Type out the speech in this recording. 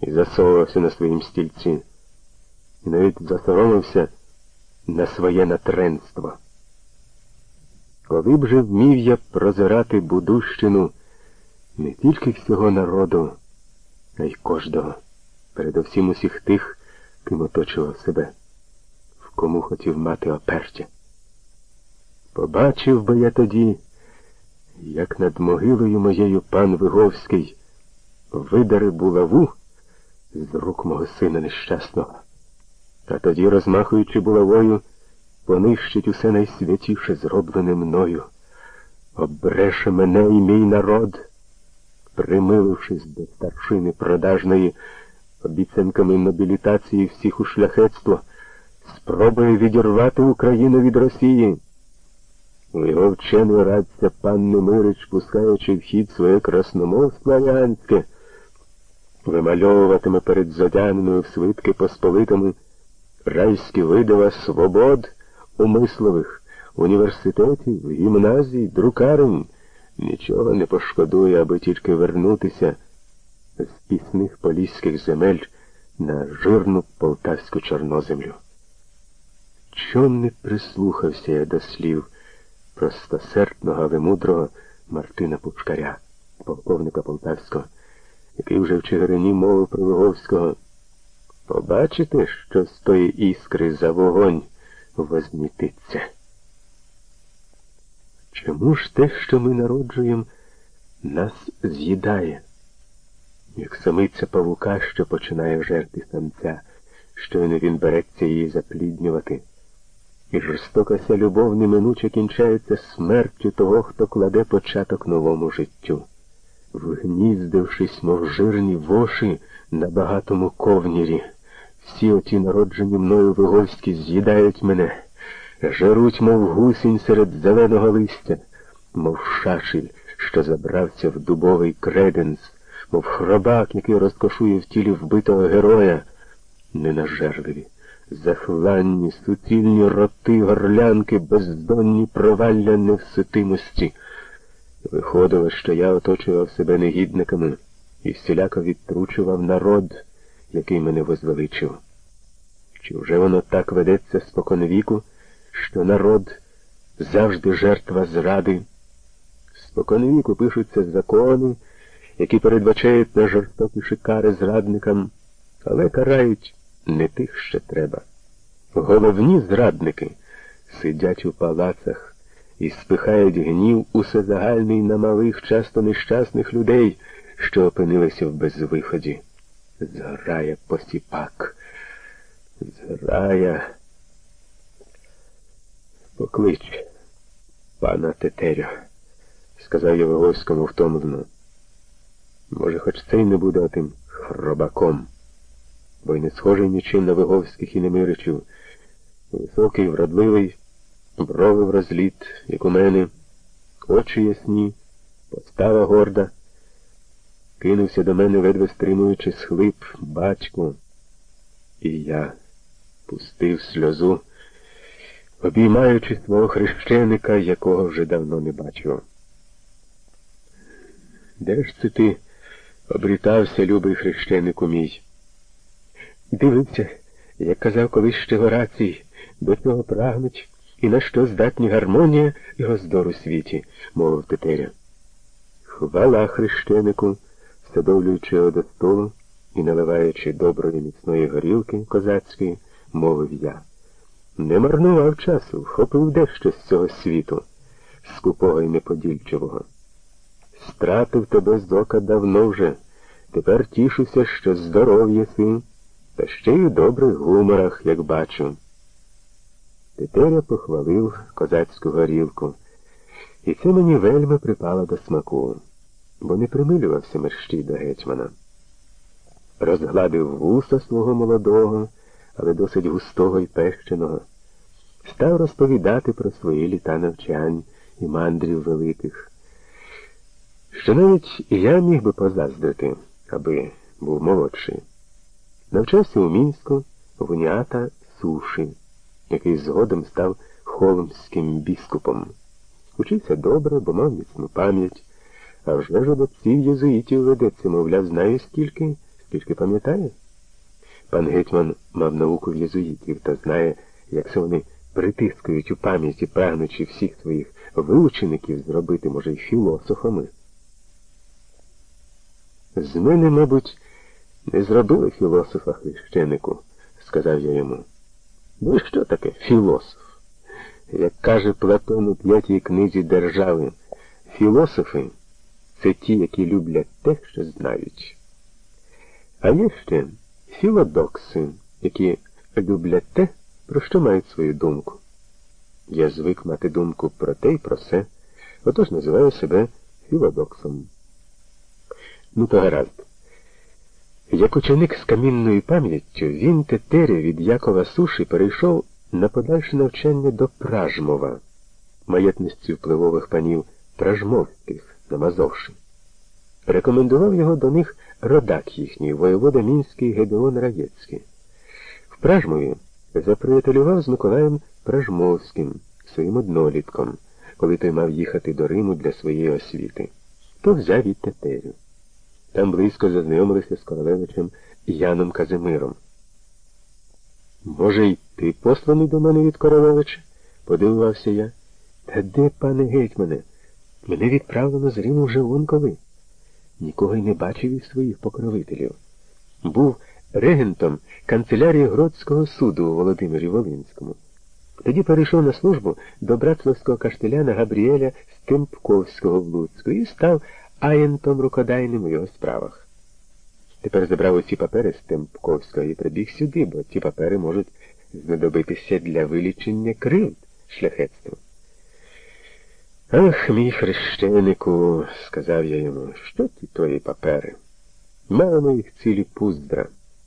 і засовувався на своїм стільці, і навіть засоромився на своє натренство. Коли б же вмів я прозирати будущину не тільки всього народу, а й кожного, передовсім усіх тих, ким оточував себе, в кому хотів мати опертя. Побачив би я тоді, як над могилою моєю пан Виговський видари булаву з рук мого сина нещасного, а тоді, розмахуючи булавою, понищить усе найсвятіше зроблене мною, обреше мене і мій народ, примилившись до старшини продажної обіцянками мобілітації всіх у шляхетство, спробує відірвати Україну від Росії. У його вчений радця пан Немирич, пускаючи в хід своє красномовство аянське, вимальовуватиме перед зодяниною в свитки посполитими райські видава свобод умислових, університетів, гімназій, друкарень, нічого не пошкодує, аби тільки вернутися з пісних поліських земель на жирну полтавську чорноземлю. Чом не прислухався я до слів простосердного, але мудрого Мартина Пучкаря, полковника Полтавського, який вже в Чигирині мовив про Луговського. Побачите, що з тої іскри за вогонь вознітиться. Чому ж те, що ми народжуємо, нас з'їдає, як самиця павука, що починає жерти самця, щойно він береться її запліднювати, і жорстока ся любов неминуче кінчається смертю того, хто кладе початок новому життю. Вгніздившись, мов жирні воші на багатому ковнірі. Всі оті народжені мною виговські з'їдають мене, жеруть, мов гусінь серед зеленого листя, мов шашель, що забрався в дубовий креденс, мов хробак, який розкошує в тілі вбитого героя, ненажерливі, захланні, суцільні роти, горлянки, бездонні провалля невситимості. Виходило, що я оточував себе негідниками і всіляко відтручував народ який мене возвеличив. Чи вже воно так ведеться споконвіку, що народ завжди жертва зради? Споконвіку пишуться закони, які передбачають на жорстокіші кари зрадникам, але карають не тих, що треба. Головні зрадники сидять у палацах і спихають гнів усезагальний на малих, часто нещасних людей, що опинилися в безвиході. Зграє посіпак. Зграє. Поклич пана Тетеря, сказав я Виговському втомлено. Може, хоч цей не буде отим хробаком, бо й не схожий нічим на Виговських і Немиричів. Високий, вродливий, брови в розліт, як у мене, очі ясні, постава горда кинувся до мене, ледве стримуючи схлип, батьку, і я пустив сльозу, обіймаючи свого хрещеника, якого вже давно не бачив. Де ж це ти обрітався, любий хрещенику мій? Дивився, як казав колись ще Горацій, до цього прагнуть і на що здатні гармонія і гоздор у світі, мовив Тетеря. Хвала хрещенику садовлюючи його до столу і наливаючи доброї міцної горілки козацької, мовив я. Не марнував часу, вхопив дещо з цього світу, скупого і неподільчивого. Стратив тебе з ока давно вже, тепер тішуся, що здоров'я си, та ще й у добрих гуморах, як бачу. Тетеря похвалив козацьку горілку, і це мені вельми припало до смаку бо не примилювався мерщій до гетьмана. Розгладив вуса свого молодого, але досить густого і пещеного, став розповідати про свої літа навчань і мандрів великих. Що навіть я міг би позаздрити, аби був молодший. Навчався у мінську в уніата Суші, який згодом став холмським біскупом. Учився добре, бо мав міцну пам'ять. А вже ж од отців єзуїтів ведеться, мовляв, знаю скільки, Тільки пам'ятає? Пан гетьман мав науку в єзуїтів та знає, як це вони притискують у пам'яті, прагнучи всіх своїх виучеників зробити, може, й філософами. З мене, мабуть, не зробили філософа хрещенику, сказав я йому. Ну і що таке філософ? Як каже Платон у п'ятій книзі держави, філософи це ті, які люблять те, що знають. А є ще філодокси, які люблять те, про що мають свою думку. Я звик мати думку про те і про все, отож називаю себе філодоксом. Ну, то гаразд. Як ученик з камінною пам'яттю, він тетеря від Якова Суші перейшов на подальше навчання до Пражмова, маєтності впливових панів Пражмовських на Мазовші. Рекомендував його до них родак їхній, воєвода Мінський Гедеон Раєцький. В Пражмові заприятелював з Миколаєм Пражмовським, своїм однолітком, коли той мав їхати до Риму для своєї освіти. То взяв і тетерю. Там близько зазнайомилися з королевичем Яном Казимиром. Може, й ти посланий до мене від королевича? подивувався я. Та де, пане гетьмане? Мене відправлено з Риму вже вон коли. Нікого й не бачив із своїх покровителів. Був регентом канцелярії Гродського суду у Володимирі Волинському. Тоді перейшов на службу до братславського каштеляна Габріеля Стемпковського в Луцьку і став аєнтом рукодайним у його справах. Тепер забрав усі папери з Темпковського і прибіг сюди, бо ті папери можуть знадобитися для вилічення кривд шляхетству. Ах, мій хрещенику, сказав я йому, що ті твої папери? Маємо їх цілі пуздра.